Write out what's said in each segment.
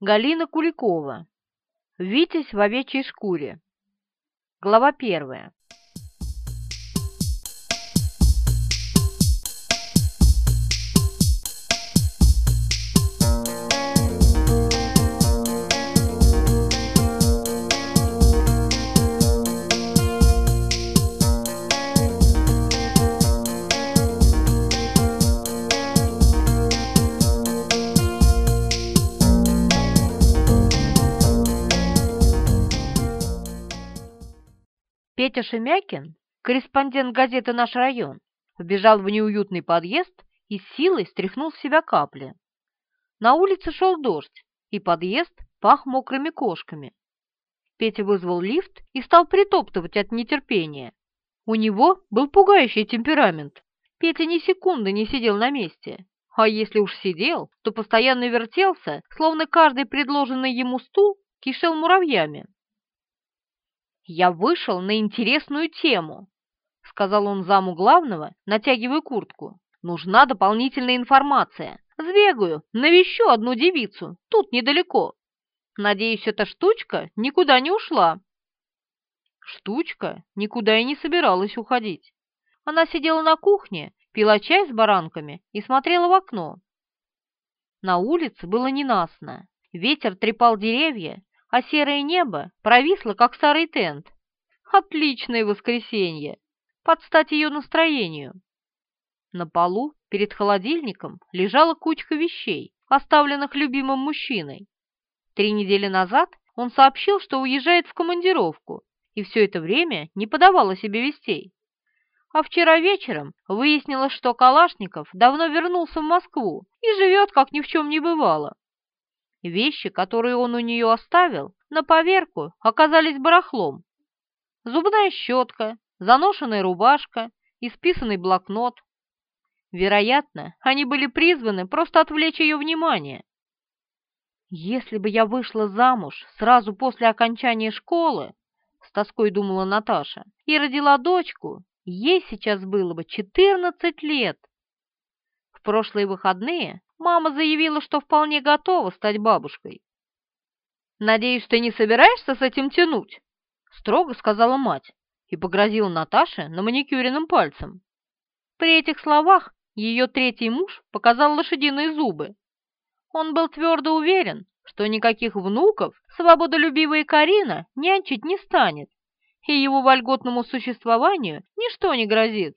Галина Куликова. Витязь в овечьей шкуре. Глава первая. Петя Шемякин, корреспондент газеты «Наш район», вбежал в неуютный подъезд и силой стряхнул с себя капли. На улице шел дождь, и подъезд пах мокрыми кошками. Петя вызвал лифт и стал притоптывать от нетерпения. У него был пугающий темперамент. Петя ни секунды не сидел на месте, а если уж сидел, то постоянно вертелся, словно каждый предложенный ему стул кишел муравьями. «Я вышел на интересную тему», — сказал он заму главного, натягивая куртку. «Нужна дополнительная информация. Сбегаю, навещу одну девицу, тут недалеко. Надеюсь, эта штучка никуда не ушла». Штучка никуда и не собиралась уходить. Она сидела на кухне, пила чай с баранками и смотрела в окно. На улице было ненастно. Ветер трепал деревья, а серое небо провисло, как старый тент. Отличное воскресенье, под стать ее настроению. На полу перед холодильником лежала кучка вещей, оставленных любимым мужчиной. Три недели назад он сообщил, что уезжает в командировку, и все это время не подавал о себе вестей. А вчера вечером выяснилось, что Калашников давно вернулся в Москву и живет, как ни в чем не бывало. Вещи, которые он у нее оставил, на поверку оказались барахлом. Зубная щетка, заношенная рубашка, исписанный блокнот. Вероятно, они были призваны просто отвлечь ее внимание. «Если бы я вышла замуж сразу после окончания школы, — с тоской думала Наташа, — и родила дочку, ей сейчас было бы 14 лет. В прошлые выходные Мама заявила, что вполне готова стать бабушкой. «Надеюсь, ты не собираешься с этим тянуть?» — строго сказала мать и погрозила Наташе на маникюренным пальцем. При этих словах ее третий муж показал лошадиные зубы. Он был твердо уверен, что никаких внуков свободолюбивая Карина нянчить не станет, и его вольготному существованию ничто не грозит.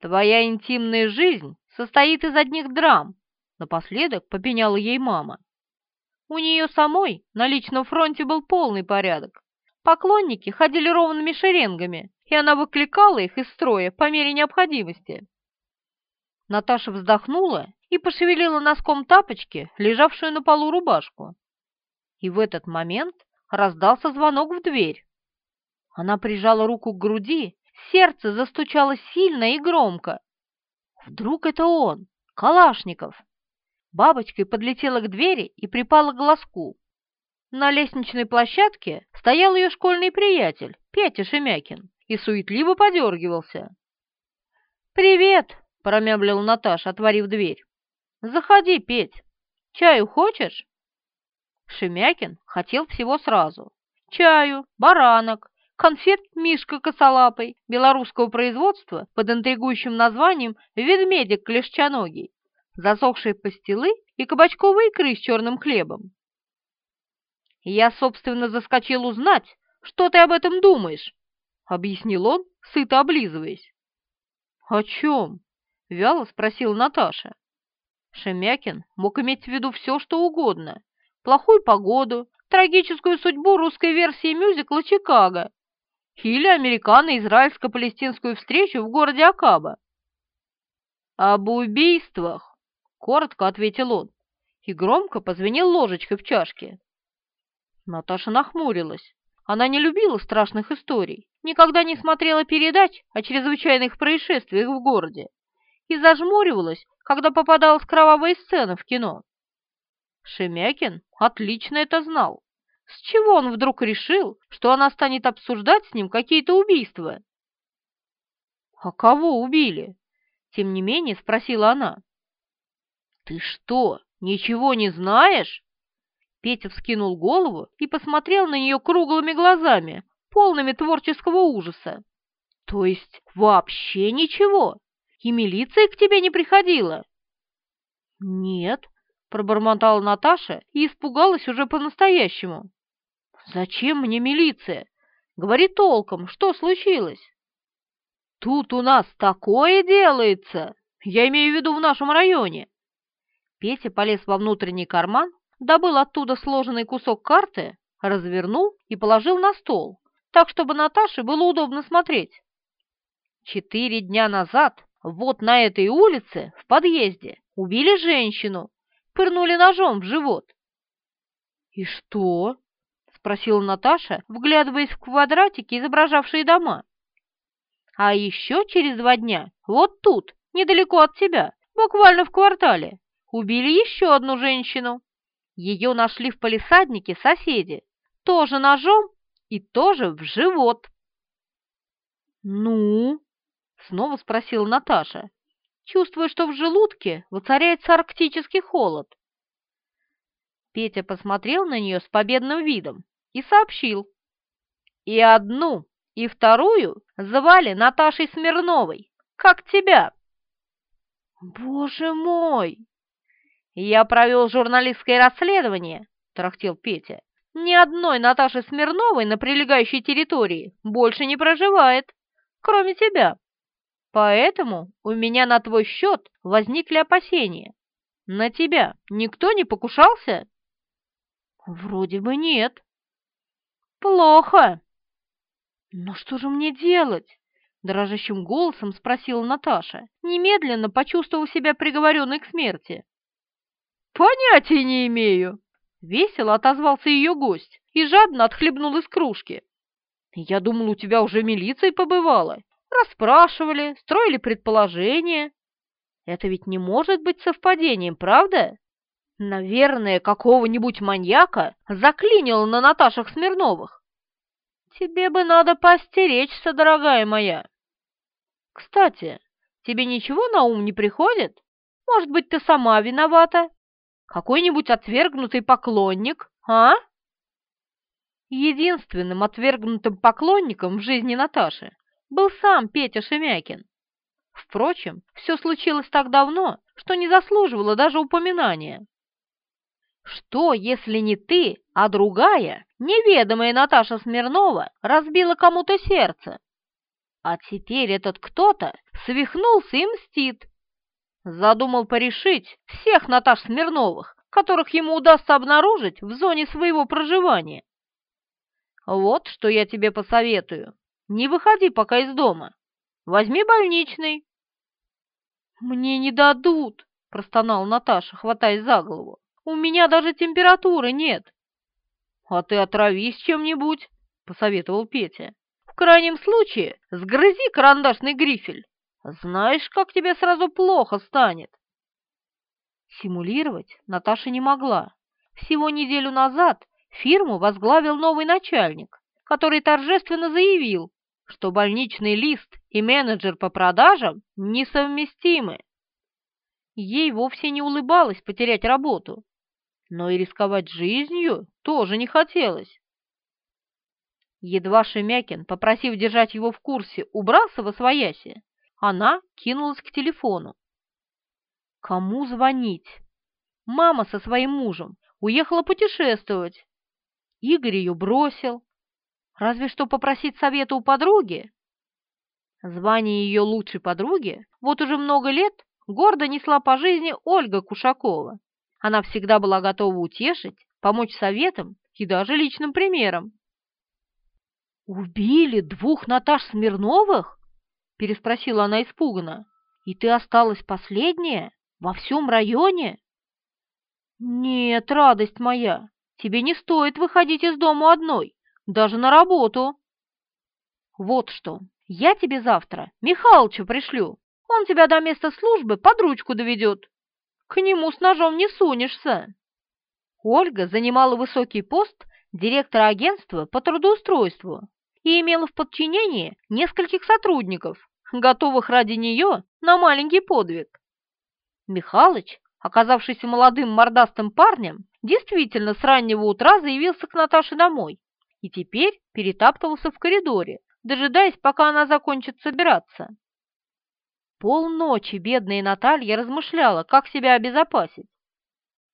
«Твоя интимная жизнь состоит из одних драм», — напоследок попеняла ей мама. У нее самой на личном фронте был полный порядок. Поклонники ходили ровными шеренгами, и она выкликала их из строя по мере необходимости. Наташа вздохнула и пошевелила носком тапочки, лежавшую на полу рубашку. И в этот момент раздался звонок в дверь. Она прижала руку к груди, сердце застучало сильно и громко. Вдруг это он, Калашников? Бабочкой подлетела к двери и припала к глазку. На лестничной площадке стоял ее школьный приятель, Петя Шемякин, и суетливо подергивался. «Привет!» — промямлил Наташа, отворив дверь. «Заходи, Петь. Чаю хочешь?» Шемякин хотел всего сразу. Чаю, баранок, конфет «Мишка косолапый» белорусского производства под интригующим названием «Ведмедик клешчаногий», засохшие пастилы и кабачковые икры с черным хлебом. «Я, собственно, заскочил узнать, что ты об этом думаешь», — объяснил он, сыто облизываясь. «О чем?» — вяло спросила Наташа. Шемякин мог иметь в виду все, что угодно. Плохую погоду, трагическую судьбу русской версии мюзикла «Чикаго», или американо-израильско-палестинскую встречу в городе Акаба. «Об убийствах», — коротко ответил он, и громко позвенел ложечкой в чашке. Наташа нахмурилась. Она не любила страшных историй, никогда не смотрела передач о чрезвычайных происшествиях в городе и зажмуривалась, когда попадалась кровавая сцена в кино. Шемякин отлично это знал. С чего он вдруг решил, что она станет обсуждать с ним какие-то убийства? «А кого убили?» — тем не менее спросила она. «Ты что, Ничего не знаешь?» Петя вскинул голову и посмотрел на нее круглыми глазами, полными творческого ужаса. «То есть вообще ничего? И милиция к тебе не приходила?» «Нет», — пробормотала Наташа и испугалась уже по-настоящему. «Зачем мне милиция? Говори толком, что случилось?» «Тут у нас такое делается!» Я имею в виду в нашем районе. Петя полез во внутренний карман, добыл оттуда сложенный кусок карты, развернул и положил на стол, так, чтобы Наташе было удобно смотреть. Четыре дня назад вот на этой улице, в подъезде, убили женщину, пырнули ножом в живот. «И что?» — спросила Наташа, вглядываясь в квадратики, изображавшие дома. «А еще через два дня, вот тут, недалеко от тебя, буквально в квартале, убили еще одну женщину. Ее нашли в полисаднике соседи, тоже ножом и тоже в живот. «Ну?» — снова спросила Наташа, чувствуя, что в желудке воцаряется арктический холод. Петя посмотрел на нее с победным видом и сообщил. «И одну, и вторую звали Наташей Смирновой, как тебя». «Боже мой!» «Я провел журналистское расследование», — трахтел Петя. «Ни одной Наташи Смирновой на прилегающей территории больше не проживает, кроме тебя. Поэтому у меня на твой счет возникли опасения. На тебя никто не покушался?» «Вроде бы нет». «Плохо». «Но что же мне делать?» дрожащим голосом спросила Наташа, немедленно почувствовав себя приговоренной к смерти. «Понятия не имею!» — весело отозвался ее гость и жадно отхлебнул из кружки. «Я думал, у тебя уже милиция побывала. Расспрашивали, строили предположения. Это ведь не может быть совпадением, правда? Наверное, какого-нибудь маньяка заклинило на Наташах Смирновых. Тебе бы надо постеречься, дорогая моя. Кстати, тебе ничего на ум не приходит? Может быть, ты сама виновата? Какой-нибудь отвергнутый поклонник, а? Единственным отвергнутым поклонником в жизни Наташи был сам Петя Шемякин. Впрочем, все случилось так давно, что не заслуживало даже упоминания. Что, если не ты, а другая, неведомая Наташа Смирнова, разбила кому-то сердце? А теперь этот кто-то свихнулся и мстит. Задумал порешить всех Наташ Смирновых, которых ему удастся обнаружить в зоне своего проживания. Вот что я тебе посоветую. Не выходи пока из дома. Возьми больничный. Мне не дадут, простонал Наташа, хватаясь за голову. У меня даже температуры нет. А ты отравись чем-нибудь, посоветовал Петя. В крайнем случае сгрызи карандашный грифель. Знаешь, как тебе сразу плохо станет. Симулировать Наташа не могла. Всего неделю назад фирму возглавил новый начальник, который торжественно заявил, что больничный лист и менеджер по продажам несовместимы. Ей вовсе не улыбалось потерять работу, но и рисковать жизнью тоже не хотелось. Едва Шемякин, попросив держать его в курсе, убрался во свояси, она кинулась к телефону. Кому звонить? Мама со своим мужем уехала путешествовать. Игорь ее бросил. Разве что попросить совета у подруги? Звание ее лучшей подруги вот уже много лет гордо несла по жизни Ольга Кушакова. Она всегда была готова утешить, помочь советом и даже личным примером. «Убили двух Наташ Смирновых?» — переспросила она испуганно. «И ты осталась последняя? Во всем районе?» «Нет, радость моя, тебе не стоит выходить из дома одной, даже на работу». «Вот что, я тебе завтра Михалыча пришлю, он тебя до места службы под ручку доведет. К нему с ножом не сунешься». Ольга занимала высокий пост директора агентства по трудоустройству и имела в подчинении нескольких сотрудников, готовых ради нее на маленький подвиг. Михалыч оказавшийся молодым мордастым парнем, действительно с раннего утра заявился к Наташе домой и теперь перетаптывался в коридоре, дожидаясь, пока она закончит собираться. Полночи бедная Наталья размышляла, как себя обезопасить.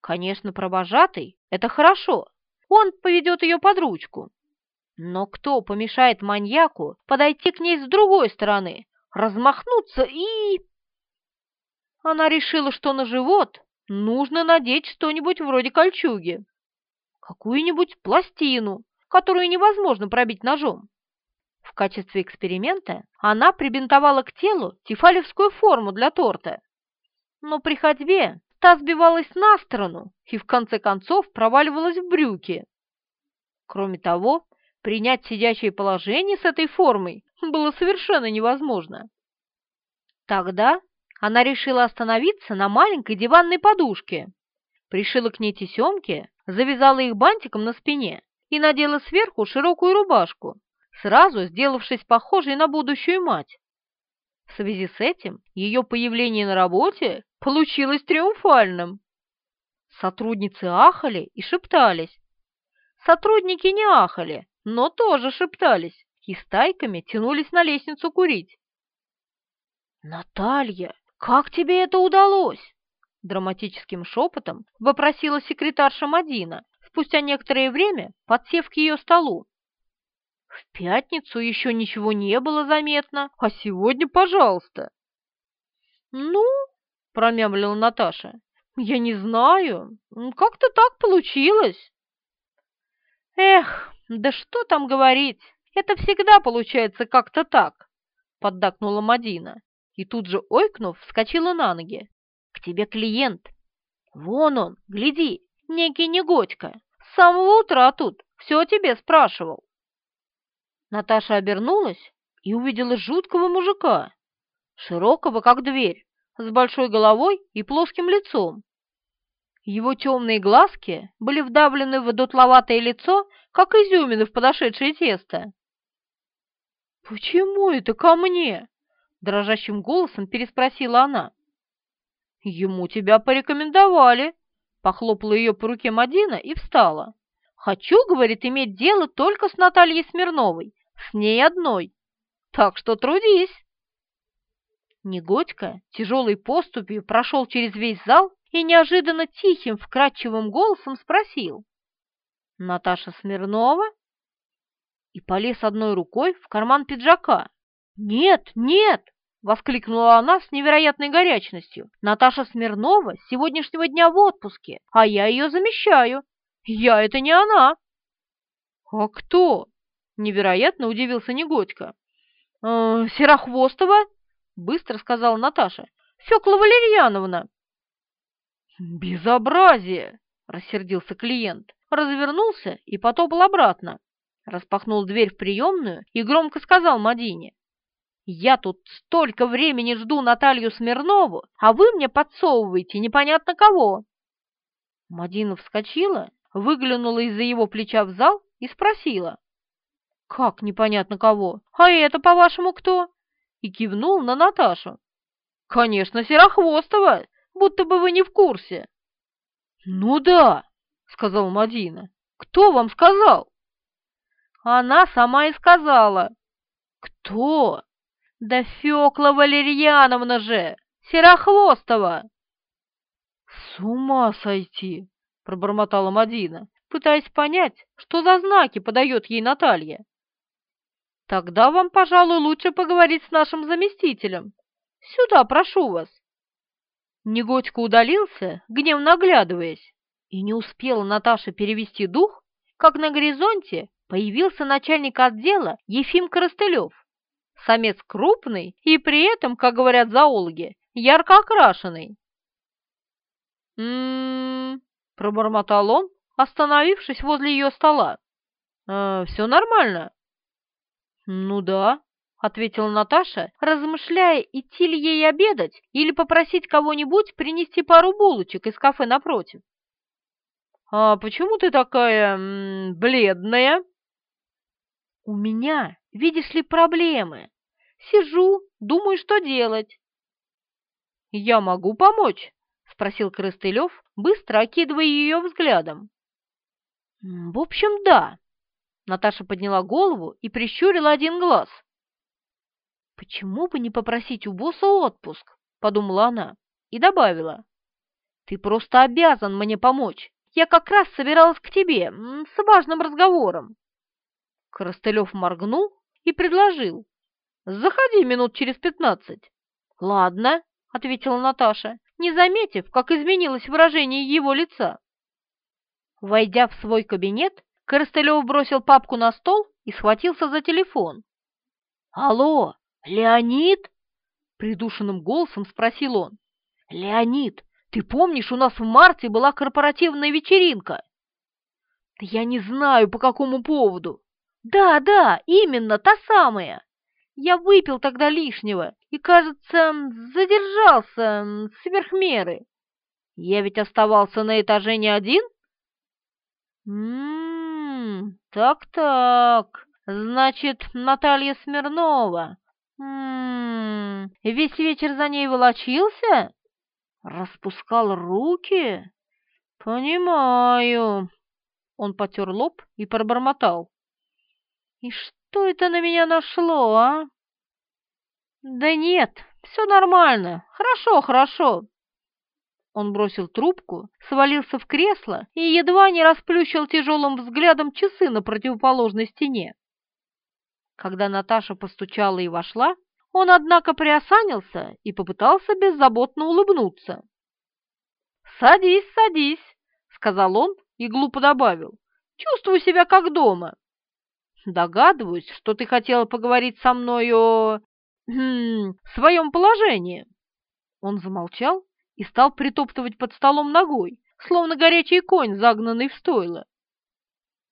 Конечно, провожатый — это хорошо, он поведет ее под ручку. Но кто помешает маньяку подойти к ней с другой стороны, размахнуться и... Она решила, что на живот нужно надеть что-нибудь вроде кольчуги, какую-нибудь пластину, которую невозможно пробить ножом. В качестве эксперимента она прибинтовала к телу тефалевскую форму для торта. Но при ходьбе та сбивалась на сторону и в конце концов проваливалась в брюки. Кроме того, принять сидячее положение с этой формой было совершенно невозможно. Тогда она решила остановиться на маленькой диванной подушке, пришила к ней тесемки, завязала их бантиком на спине и надела сверху широкую рубашку, сразу сделавшись похожей на будущую мать. В связи с этим ее появление на работе получилось триумфальным. Сотрудницы ахали и шептались. Сотрудники не ахали, но тоже шептались и стайками тянулись на лестницу курить. «Наталья, как тебе это удалось?» Драматическим шепотом вопросила секретарша Мадина, спустя некоторое время подсев к ее столу. В пятницу еще ничего не было заметно, а сегодня, пожалуйста. Ну, промямлила Наташа, я не знаю, как-то так получилось. Эх, да что там говорить, это всегда получается как-то так, поддакнула Мадина и тут же, ойкнув, вскочила на ноги. К тебе клиент. Вон он, гляди, некий негодька. С самого утра тут, все о тебе спрашивал. Наташа обернулась и увидела жуткого мужика, широкого, как дверь, с большой головой и плоским лицом. Его темные глазки были вдавлены в дутловатое лицо, как изюмины в подошедшее тесто. «Почему это ко мне?» — дрожащим голосом переспросила она. «Ему тебя порекомендовали», — похлопала ее по руке Мадина и встала. «Хочу, — говорит, — иметь дело только с Натальей Смирновой, с ней одной. Так что трудись. Негодько тяжелой поступью прошел через весь зал и неожиданно тихим, вкрадчивым голосом спросил. «Наташа Смирнова?» И полез одной рукой в карман пиджака. «Нет, нет!» — воскликнула она с невероятной горячностью. «Наташа Смирнова с сегодняшнего дня в отпуске, а я ее замещаю. Я — это не она!» «А кто?» Невероятно удивился Негодько. «Э, «Серохвостова?» — быстро сказала Наташа. «Фёкла Валерьяновна». «Безобразие!» — рассердился клиент, развернулся и потопал обратно. Распахнул дверь в приемную и громко сказал Мадине. «Я тут столько времени жду Наталью Смирнову, а вы мне подсовываете непонятно кого!» Мадина вскочила, выглянула из-за его плеча в зал и спросила. «Как непонятно кого? А это, по-вашему, кто?» И кивнул на Наташу. «Конечно, Серохвостова, будто бы вы не в курсе». «Ну да», — сказал Мадина. «Кто вам сказал?» «Она сама и сказала». «Кто?» «Да Фёкла Валерьяновна же! Серохвостова!» «С ума сойти!» — пробормотала Мадина, пытаясь понять, что за знаки подает ей Наталья. Тогда вам, пожалуй, лучше поговорить с нашим заместителем. Сюда, прошу вас. Негодько удалился, гневно оглядываясь, и не успела Наташа перевести дух, как на горизонте появился начальник отдела Ефим Коростылев. Самец крупный и при этом, как говорят зоологи, ярко окрашенный. «М-м-м», пробормотал он, остановившись возле ее стола. «Э, «Все нормально?» «Ну да», — ответила Наташа, размышляя, идти ли ей обедать или попросить кого-нибудь принести пару булочек из кафе напротив. «А почему ты такая... М, бледная?» «У меня, видишь ли, проблемы. Сижу, думаю, что делать». «Я могу помочь?» — спросил Коростылев, быстро окидывая ее взглядом. «В общем, да». Наташа подняла голову и прищурила один глаз. «Почему бы не попросить у босса отпуск?» — подумала она и добавила. «Ты просто обязан мне помочь. Я как раз собиралась к тебе с важным разговором». Коростылев моргнул и предложил. «Заходи минут через пятнадцать». «Ладно», — ответила Наташа, не заметив, как изменилось выражение его лица. Войдя в свой кабинет, Коростылев бросил папку на стол и схватился за телефон. «Алло, Леонид?» — придушенным голосом спросил он. «Леонид, ты помнишь, у нас в марте была корпоративная вечеринка?» «Я не знаю, по какому поводу». «Да, да, именно, та самая. Я выпил тогда лишнего и, кажется, задержался сверх меры. Я ведь оставался на этаже не один?» «Ммм, так-так, значит, Наталья Смирнова. Ммм, весь вечер за ней волочился? Распускал руки? Понимаю». Он потер лоб и пробормотал. «И что это на меня нашло, а?» «Да нет, все нормально, хорошо, хорошо. Он бросил трубку, свалился в кресло и едва не расплющил тяжелым взглядом часы на противоположной стене. Когда Наташа постучала и вошла, он, однако, приосанился и попытался беззаботно улыбнуться. «Садись, садись», — сказал он и глупо добавил. «Чувствую себя как дома». «Догадываюсь, что ты хотела поговорить со мной о... Хм, своем положении». Он замолчал и стал притоптывать под столом ногой, словно горячий конь, загнанный в стойло.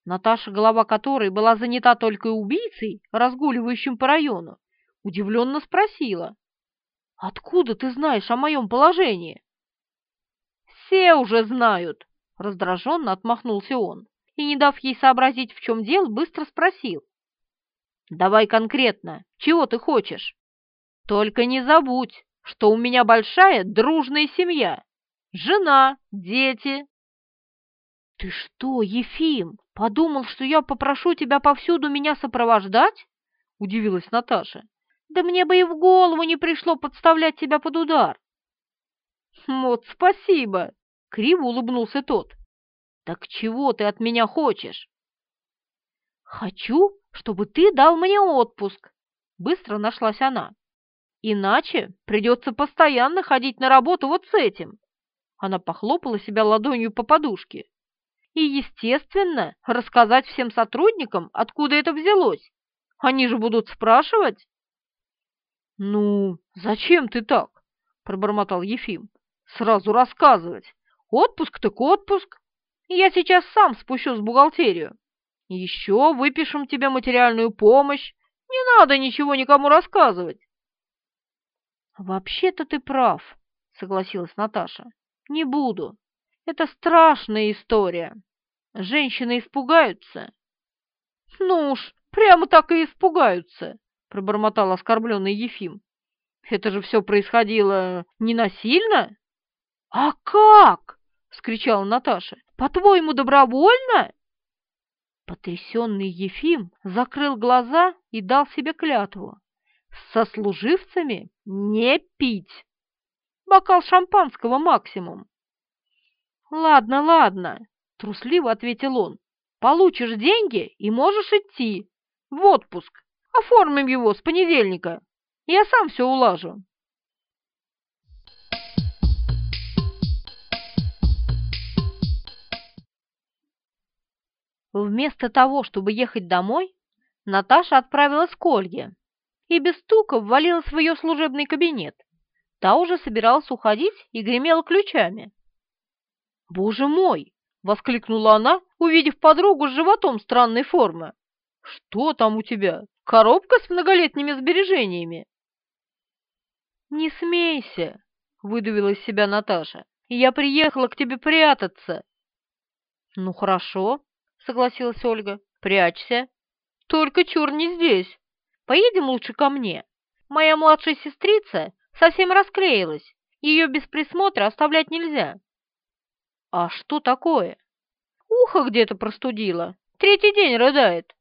Наташа, голова которой была занята только убийцей, разгуливающим по району, удивленно спросила. «Откуда ты знаешь о моем положении?» «Все уже знают», — раздраженно отмахнулся он и, не дав ей сообразить, в чем дело, быстро спросил. «Давай конкретно, чего ты хочешь? Только не забудь, что у меня большая дружная семья. Жена, дети. Ты что, Ефим, подумал, что я попрошу тебя повсюду меня сопровождать? Удивилась Наташа. Да мне бы и в голову не пришло подставлять тебя под удар. Вот спасибо, криво улыбнулся тот. Так чего ты от меня хочешь? Хочу, чтобы ты дал мне отпуск, быстро нашлась она. Иначе придется постоянно ходить на работу вот с этим. Она похлопала себя ладонью по подушке. И, естественно, рассказать всем сотрудникам, откуда это взялось. Они же будут спрашивать. «Ну, зачем ты так?» – пробормотал Ефим. «Сразу рассказывать. Отпуск так отпуск. Я сейчас сам спущусь в бухгалтерию. Еще выпишем тебе материальную помощь. Не надо ничего никому рассказывать. «Вообще-то ты прав», — согласилась Наташа. «Не буду. Это страшная история. Женщины испугаются». «Ну уж, прямо так и испугаются», — пробормотал оскорбленный Ефим. «Это же все происходило не насильно?» «А как?» — вскричала Наташа. «По-твоему, добровольно?» Потрясенный Ефим закрыл глаза и дал себе клятву со служивцами не пить. Бокал шампанского максимум. Ладно, ладно, трусливо ответил он. Получишь деньги и можешь идти. В отпуск. Оформим его с понедельника. Я сам все улажу. Вместо того, чтобы ехать домой, Наташа отправилась к Ольге и без стука ввалилась в ее служебный кабинет. Та уже собиралась уходить и гремела ключами. «Боже мой!» — воскликнула она, увидев подругу с животом странной формы. «Что там у тебя? Коробка с многолетними сбережениями?» «Не смейся!» — выдавила из себя Наташа. «Я приехала к тебе прятаться!» «Ну, хорошо», — согласилась Ольга. «Прячься. Только чур не здесь!» Поедем лучше ко мне. Моя младшая сестрица совсем расклеилась Ее без присмотра оставлять нельзя. А что такое? Ухо где-то простудило. Третий день рыдает.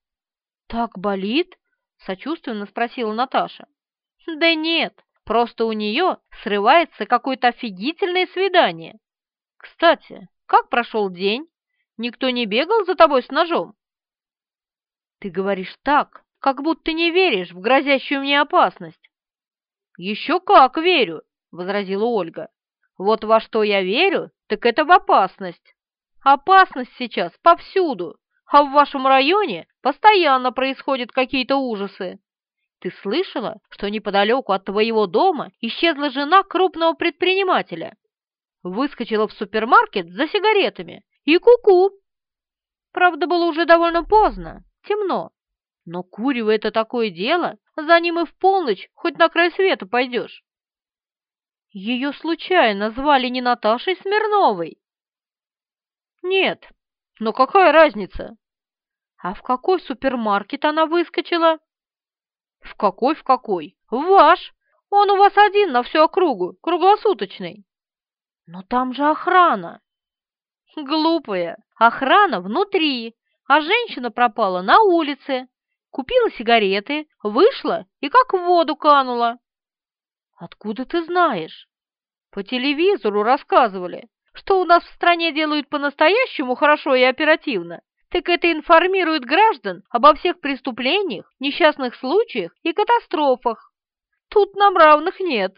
Так болит? Сочувственно спросила Наташа. Да нет, просто у нее срывается какое-то офигительное свидание. Кстати, как прошел день? Никто не бегал за тобой с ножом? Ты говоришь так, как будто не веришь в грозящую мне опасность. Еще как верю, возразила Ольга. Вот во что я верю, так это в опасность. Опасность сейчас повсюду, а в вашем районе постоянно происходят какие-то ужасы. Ты слышала, что неподалеку от твоего дома исчезла жена крупного предпринимателя? Выскочила в супермаркет за сигаретами и куку. -ку. Правда, было уже довольно поздно, темно. Но курево это такое дело, за ним и в полночь хоть на край света пойдешь. Ее случайно звали не Наташей Смирновой? Нет, но какая разница? А в какой супермаркет она выскочила? В какой, в какой? В ваш! Он у вас один на всю округу, круглосуточный. Но там же охрана. Глупая, охрана внутри, а женщина пропала на улице. Купила сигареты, вышла и как в воду канула. Откуда ты знаешь? По телевизору рассказывали, что у нас в стране делают по-настоящему хорошо и оперативно. Так это информирует граждан обо всех преступлениях, несчастных случаях и катастрофах. Тут нам равных нет.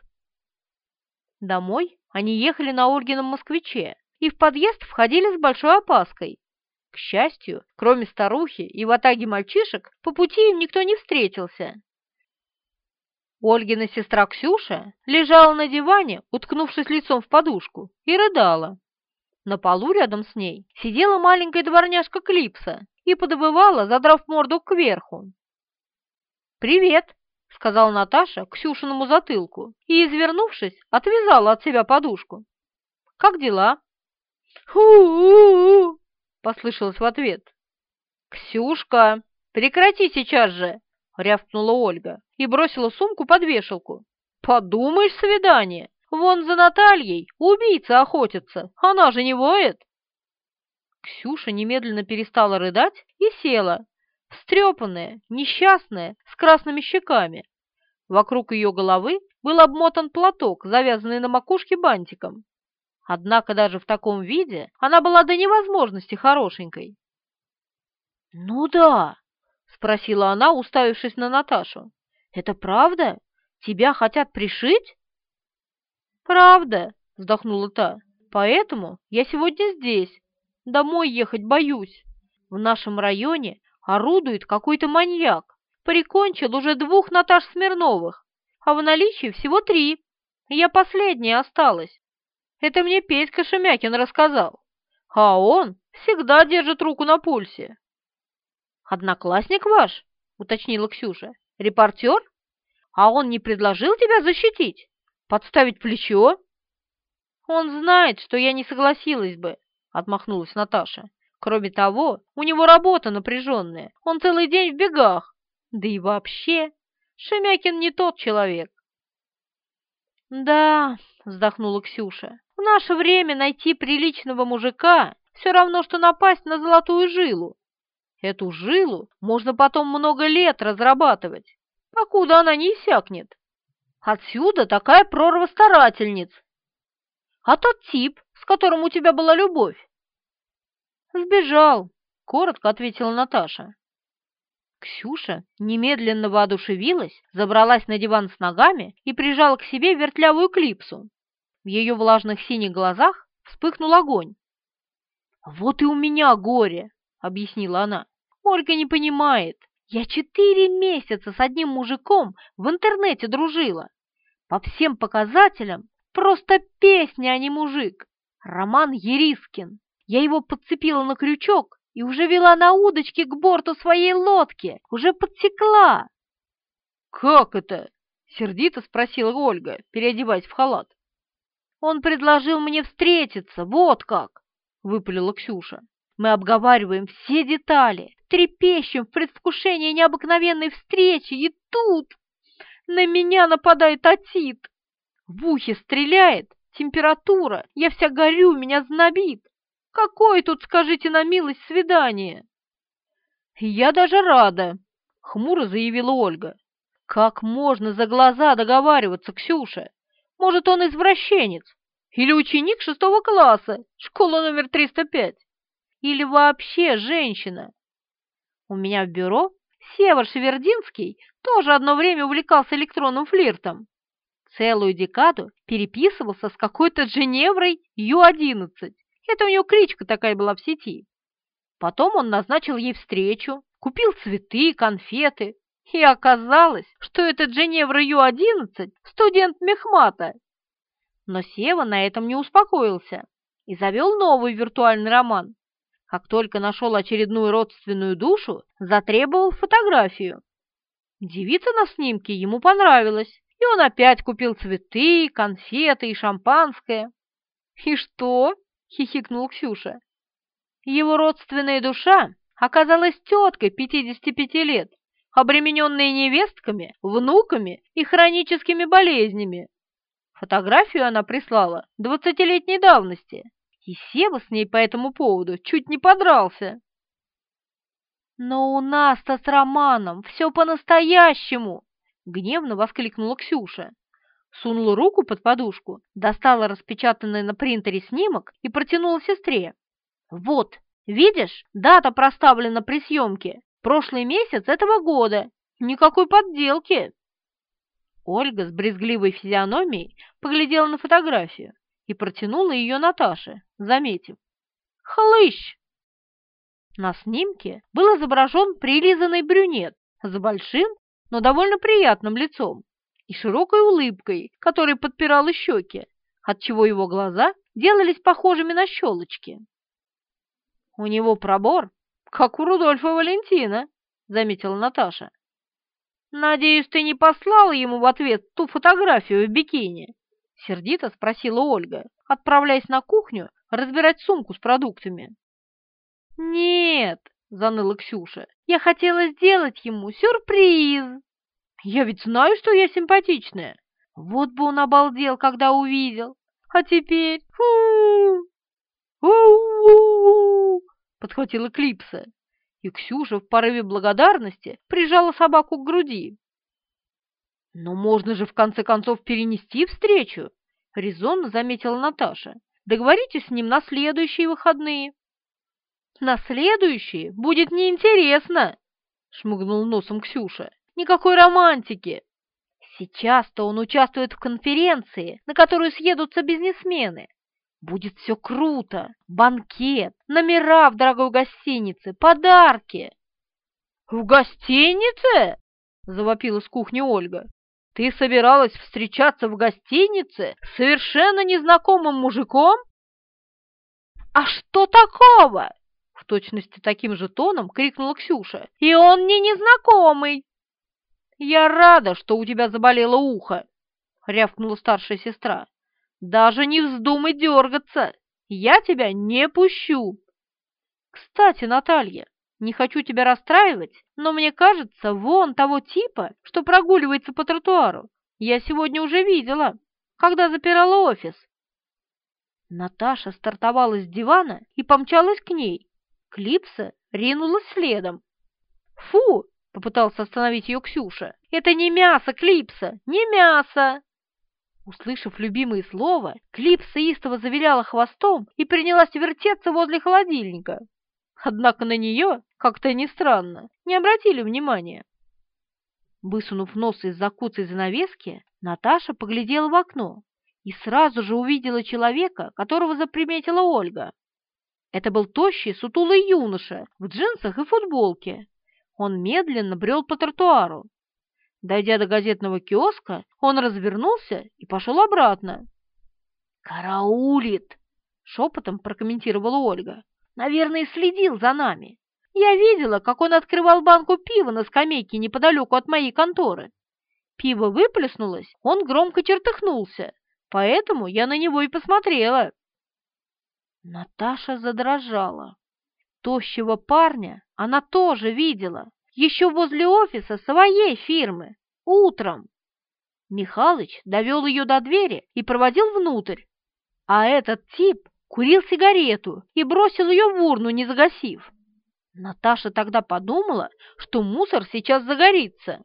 Домой они ехали на Ольгином москвиче и в подъезд входили с большой опаской. К счастью, кроме старухи и ватаги мальчишек, по пути им никто не встретился. Ольгина сестра Ксюша лежала на диване, уткнувшись лицом в подушку, и рыдала. На полу рядом с ней сидела маленькая дворняжка Клипса и подобывала, задрав морду кверху. «Привет!» — сказала Наташа Ксюшиному затылку и, извернувшись, отвязала от себя подушку. «Как дела?» «Ху-у-у!» — послышалось в ответ. «Ксюшка, прекрати сейчас же!» — рявкнула Ольга и бросила сумку под вешалку. «Подумаешь, свидание! Вон за Натальей убийца охотится, она же не воет!» Ксюша немедленно перестала рыдать и села, встрепанная, несчастная, с красными щеками. Вокруг ее головы был обмотан платок, завязанный на макушке бантиком. Однако даже в таком виде она была до невозможности хорошенькой. «Ну да», — спросила она, уставившись на Наташу. «Это правда? Тебя хотят пришить?» «Правда», — вздохнула та, — «поэтому я сегодня здесь. Домой ехать боюсь. В нашем районе орудует какой-то маньяк. Прикончил уже двух Наташ Смирновых, а в наличии всего три. Я последняя осталась. Это мне Петька Шемякин рассказал. А он всегда держит руку на пульсе». «Одноклассник ваш?» — уточнила Ксюша. «Репортер? А он не предложил тебя защитить?» Подставить плечо? Он знает, что я не согласилась бы, отмахнулась Наташа. Кроме того, у него работа напряженная, он целый день в бегах. Да и вообще, Шемякин не тот человек. Да, вздохнула Ксюша, в наше время найти приличного мужика все равно, что напасть на золотую жилу. Эту жилу можно потом много лет разрабатывать, покуда она не иссякнет. Отсюда такая прорва старательниц. А тот тип, с которым у тебя была любовь? Сбежал, коротко ответила Наташа. Ксюша немедленно воодушевилась, забралась на диван с ногами и прижала к себе вертлявую клипсу. Ее влажных синих глазах вспыхнул огонь. «Вот и у меня горе!» — объяснила она. «Ольга не понимает. Я четыре месяца с одним мужиком в интернете дружила. По всем показателям просто песня, а не мужик. Роман Ерискин. Я его подцепила на крючок и уже вела на удочке к борту своей лодки, уже подсекла. «Как это?» — сердито спросила Ольга, переодеваясь в халат. «Он предложил мне встретиться, вот как!» — выпалила Ксюша. «Мы обговариваем все детали, трепещем в предвкушении необыкновенной встречи, и тут на меня нападает Атит. В ухе стреляет, температура, я вся горю, меня знобит. Какое тут, скажите на милость, свидание? Я даже рада, хмуро заявила Ольга. Как можно за глаза договариваться, Ксюша? Может, он извращенец? Или ученик шестого класса, школа номер 305? Или вообще женщина? У меня в бюро Север Шевердинский тоже одно время увлекался электронным флиртом. Целую декаду переписывался с какой-то Женеврой Ю-11. Это у него кличка такая была в сети. Потом он назначил ей встречу, купил цветы, конфеты. И оказалось, что этот Женевра Ю-11 студент Мехмата. Но Сева на этом не успокоился и завел новый виртуальный роман. Как только нашел очередную родственную душу, затребовал фотографию. Девица на снимке ему понравилась, и он опять купил цветы, конфеты и шампанское. «И что?» — хихикнул Ксюша. Его родственная душа оказалась теткой 55 лет, обремененной невестками, внуками и хроническими болезнями. Фотографию она прислала двадцатилетней давности, и Сева с ней по этому поводу чуть не подрался. «Но у нас-то с Романом все по-настоящему!» — гневно воскликнула Ксюша. Сунула руку под подушку, достала распечатанный на принтере снимок и протянула сестре. «Вот, видишь, дата проставлена при съемке. Прошлый месяц этого года. Никакой подделки!» Ольга с брезгливой физиономией поглядела на фотографию и протянула ее Наташе, заметив. «Хлыщ!» На снимке был изображен прилизанный брюнет с большим, но довольно приятным лицом и широкой улыбкой, которая подпирала щеки, отчего его глаза делались похожими на щелочки. «У него пробор, как у Рудольфа Валентина», — заметила Наташа. «Надеюсь, ты не послала ему в ответ ту фотографию в бикини?» — сердито спросила Ольга, отправляясь на кухню разбирать сумку с продуктами. «Нет», — заныла Ксюша, — «я хотела сделать ему сюрприз. Я ведь знаю, что я симпатичная. Вот бы он обалдел, когда увидел. А теперь... Фу! У-у-у! Подхватила Клипса, и Ксюша в порыве благодарности прижала собаку к груди. «Но можно же в конце концов перенести встречу», — резонно заметила Наташа. «Договоритесь с ним на следующие выходные». «На следующие будет неинтересно», — шмыгнул носом Ксюша. «Никакой романтики. Сейчас-то он участвует в конференции, на которую съедутся бизнесмены. Будет все круто. Банкет, номера в дорогой гостинице, подарки». «В гостинице?» — завопила с кухни Ольга. Ты собиралась встречаться в гостинице с совершенно незнакомым мужиком? А что такого? В точности таким же тоном крикнула Ксюша. И он мне незнакомый. Я рада, что у тебя заболело ухо, рявкнула старшая сестра. Даже не вздумай дергаться, я тебя не пущу. Кстати, Наталья, не хочу тебя расстраивать, но мне кажется, вон того типа, что прогуливается по тротуару, я сегодня уже видела, когда запирала офис. Наташа стартовала с дивана и помчалась к ней. Клипса ринулась следом. «Фу!» — попытался остановить ее Ксюша. «Это не мясо, Клипса, не мясо!» Услышав любимое слово, Клипса истово завиляла хвостом и принялась вертеться возле холодильника. Однако на нее, как-то не странно, не обратили внимания. Высунув нос из-за куцей занавески, Наташа поглядела в окно и сразу же увидела человека, которого заприметила Ольга. Это был тощий, сутулый юноша в джинсах и футболке. Он медленно брел по тротуару. Дойдя до газетного киоска, он развернулся и пошел обратно. «Караулит!» — шепотом прокомментировала Ольга. Наверное, следил за нами. Я видела, как он открывал банку пива на скамейке неподалеку от моей конторы. Пиво выплеснулось, он громко чертыхнулся, поэтому я на него и посмотрела. Наташа задрожала. Тощего парня она тоже видела, еще возле офиса своей фирмы, утром. Михалыч довел ее до двери и проводил внутрь, а этот тип курил сигарету и бросил ее в урну, не загасив. Наташа тогда подумала, что мусор сейчас загорится.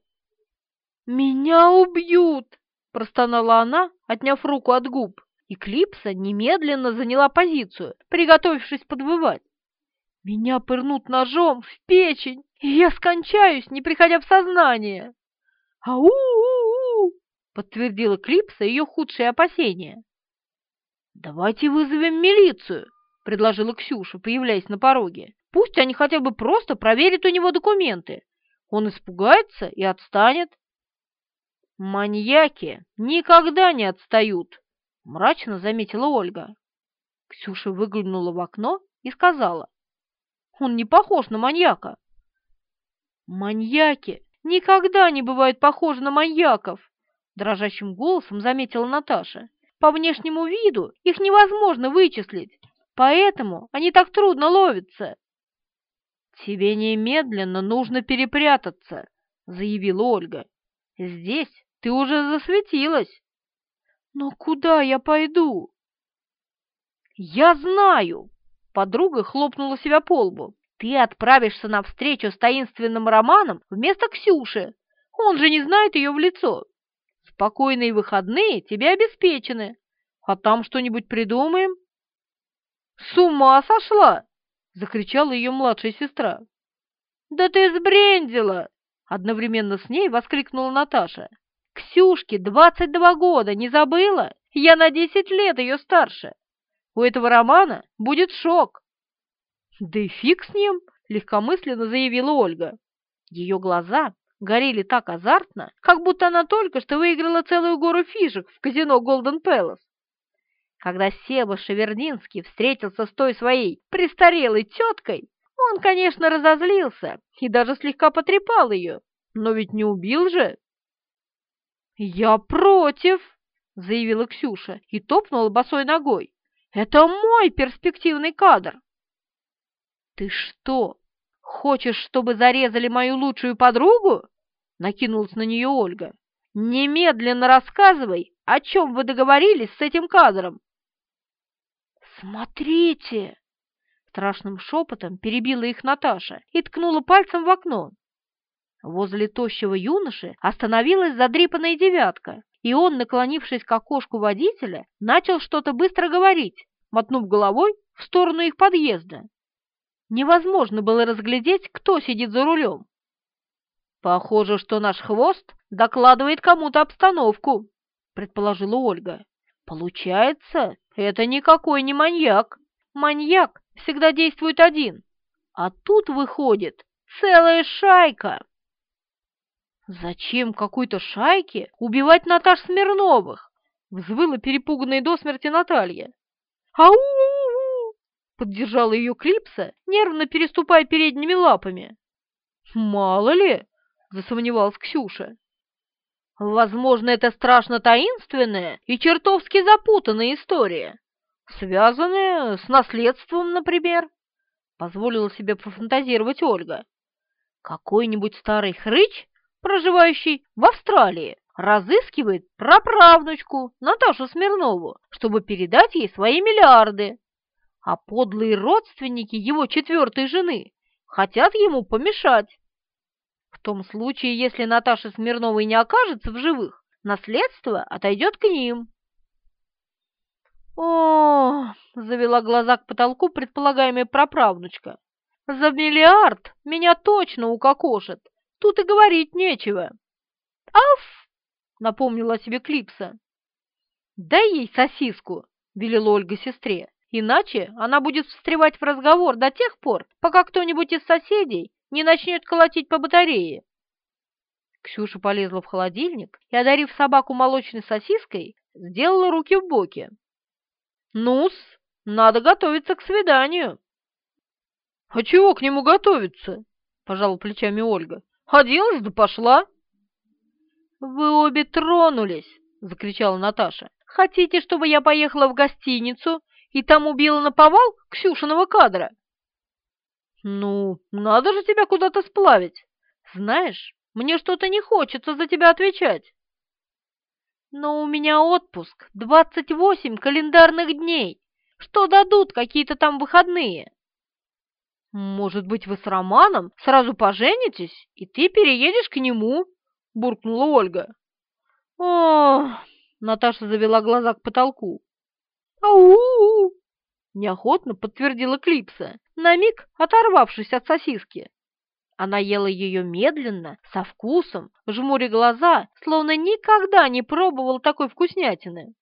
«Меня убьют!» – простонала она, отняв руку от губ, и Клипса немедленно заняла позицию, приготовившись подвывать. «Меня пырнут ножом в печень, и я скончаюсь, не приходя в сознание!» «Ау-у-у!» – подтвердила Клипса ее худшие опасения. «Давайте вызовем милицию», — предложила Ксюша, появляясь на пороге. «Пусть они хотя бы просто проверят у него документы. Он испугается и отстанет». «Маньяки никогда не отстают», — мрачно заметила Ольга. Ксюша выглянула в окно и сказала. «Он не похож на маньяка». «Маньяки никогда не бывают похожи на маньяков», — дрожащим голосом заметила Наташа. По внешнему виду их невозможно вычислить, поэтому они так трудно ловятся. «Тебе немедленно нужно перепрятаться», — заявила Ольга. «Здесь ты уже засветилась». «Но куда я пойду?» «Я знаю!» — подруга хлопнула себя по лбу. «Ты отправишься на встречу с таинственным Романом вместо Ксюши. Он же не знает ее в лицо. Спокойные выходные тебе обеспечены. А там что-нибудь придумаем?» «С ума сошла!» — закричала ее младшая сестра. «Да ты сбрендила!» — одновременно с ней воскликнула Наташа. «Ксюшке двадцать два года, не забыла? Я на десять лет ее старше. У этого романа будет шок». «Да и фиг с ним!» — легкомысленно заявила Ольга. Ее глаза горели так азартно, как будто она только что выиграла целую гору фишек в казино Голден Пэлас. Когда Себа Шевердинский встретился с той своей престарелой теткой, он, конечно, разозлился и даже слегка потрепал ее, но ведь не убил же. «Я против!» — заявила Ксюша и топнула босой ногой. «Это мой перспективный кадр!» «Ты что, хочешь, чтобы зарезали мою лучшую подругу?» — накинулась на нее Ольга. «Немедленно рассказывай, о чем вы договорились с этим кадром». «Смотрите!» Страшным шепотом перебила их Наташа и ткнула пальцем в окно. Возле тощего юноши остановилась задрипанная девятка, и он, наклонившись к окошку водителя, начал что-то быстро говорить, мотнув головой в сторону их подъезда. Невозможно было разглядеть, кто сидит за рулем. «Похоже, что наш хвост докладывает кому-то обстановку», — предположила Ольга. «Получается, это никакой не маньяк. Маньяк всегда действует один, а тут выходит целая шайка». «Зачем какой-то шайке убивать Наташ Смирновых?» — взвыла перепуганная до смерти Наталья. «Ау!» — поддержала ее Клипса, нервно переступая передними лапами. «Мало ли!» — засомневалась Ксюша. «Возможно, это страшно таинственная и чертовски запутанная история, связанная с наследством, например», — позволила себе пофантазировать Ольга. «Какой-нибудь старый хрыч проживающий в Австралии, разыскивает праправнучку Наташу Смирнову, чтобы передать ей свои миллиарды. А подлые родственники его четвертой жены хотят ему помешать. В том случае, если Наташа Смирновой не окажется в живых, наследство отойдет к ним. О, завела глаза к потолку предполагаемая праправнучка. За миллиард меня точно укокошат. Тут и говорить нечего. «Аф!» — напомнила себе Клипса. «Дай ей сосиску!» — велела Ольга сестре. «Иначе она будет встревать в разговор до тех пор, пока кто-нибудь из соседей не начнет колотить по батарее». Ксюша полезла в холодильник и, одарив собаку молочной сосиской, сделала руки в боки. «Ну-с, надо готовиться к свиданию». «А чего к нему готовиться?» — пожала плечами Ольга. Оделась да пошла. «Вы обе тронулись!» — закричала Наташа. «Хотите, чтобы я поехала в гостиницу и там убила на повал Ксюшиного кадра?» «Ну, надо же тебя куда-то сплавить. Знаешь, мне что-то не хочется за тебя отвечать». Но у меня отпуск 28 календарных дней. Что дадут какие-то там выходные? Может быть, вы с Романом сразу поженитесь, и ты переедешь к нему? Буркнула Ольга. О, Наташа завела глаза к потолку. Ау! Неохотно подтвердила Клипса, на миг оторвавшись от сосиски. Она ела ее медленно, со вкусом, жмуря глаза, словно никогда не пробовал такой вкуснятины.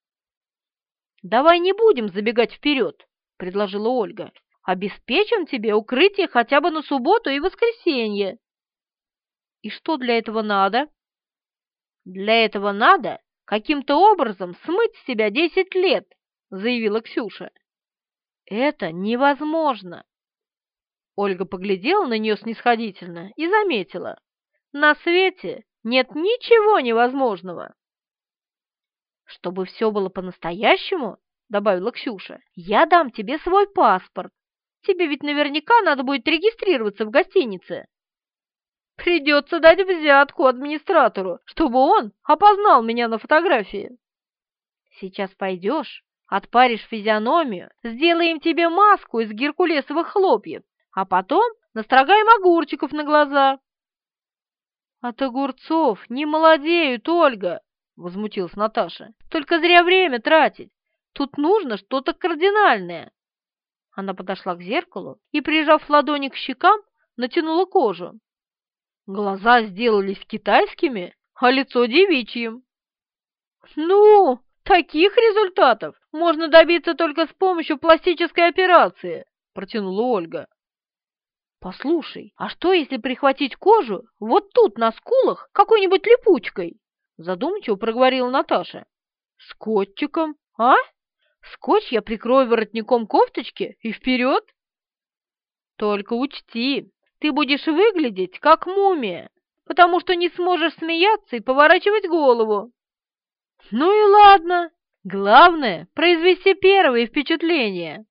«Давай не будем забегать вперед», — предложила Ольга. «Обеспечим тебе укрытие хотя бы на субботу и воскресенье». «И что для этого надо?» «Для этого надо каким-то образом смыть с себя десять лет», — заявила Ксюша. «Это невозможно. Ольга поглядела на нее снисходительно и заметила. «На свете нет ничего невозможного!» «Чтобы все было по-настоящему, — добавила Ксюша, — я дам тебе свой паспорт. Тебе ведь наверняка надо будет регистрироваться в гостинице. Придется дать взятку администратору, чтобы он опознал меня на фотографии. Сейчас пойдешь, отпаришь физиономию, сделаем тебе маску из геркулесовых хлопьев а потом настрогаем огурчиков на глаза. — От огурцов не молодеют, Ольга, — возмутилась Наташа. — Только зря время тратить. Тут нужно что-то кардинальное. Она подошла к зеркалу и, прижав ладони к щекам, натянула кожу. Глаза сделались китайскими, а лицо девичьим. «Ну, таких результатов можно добиться только с помощью пластической операции», — протянула Ольга. «Послушай, а что, если прихватить кожу вот тут, на скулах, какой-нибудь липучкой?» Задумчиво проговорила Наташа. «Скотчиком, а? Скотч я прикрою воротником кофточки и вперед!» «Только учти, ты будешь выглядеть как мумия, потому что не сможешь смеяться и поворачивать голову». «Ну и ладно. Главное — произвести первые впечатления».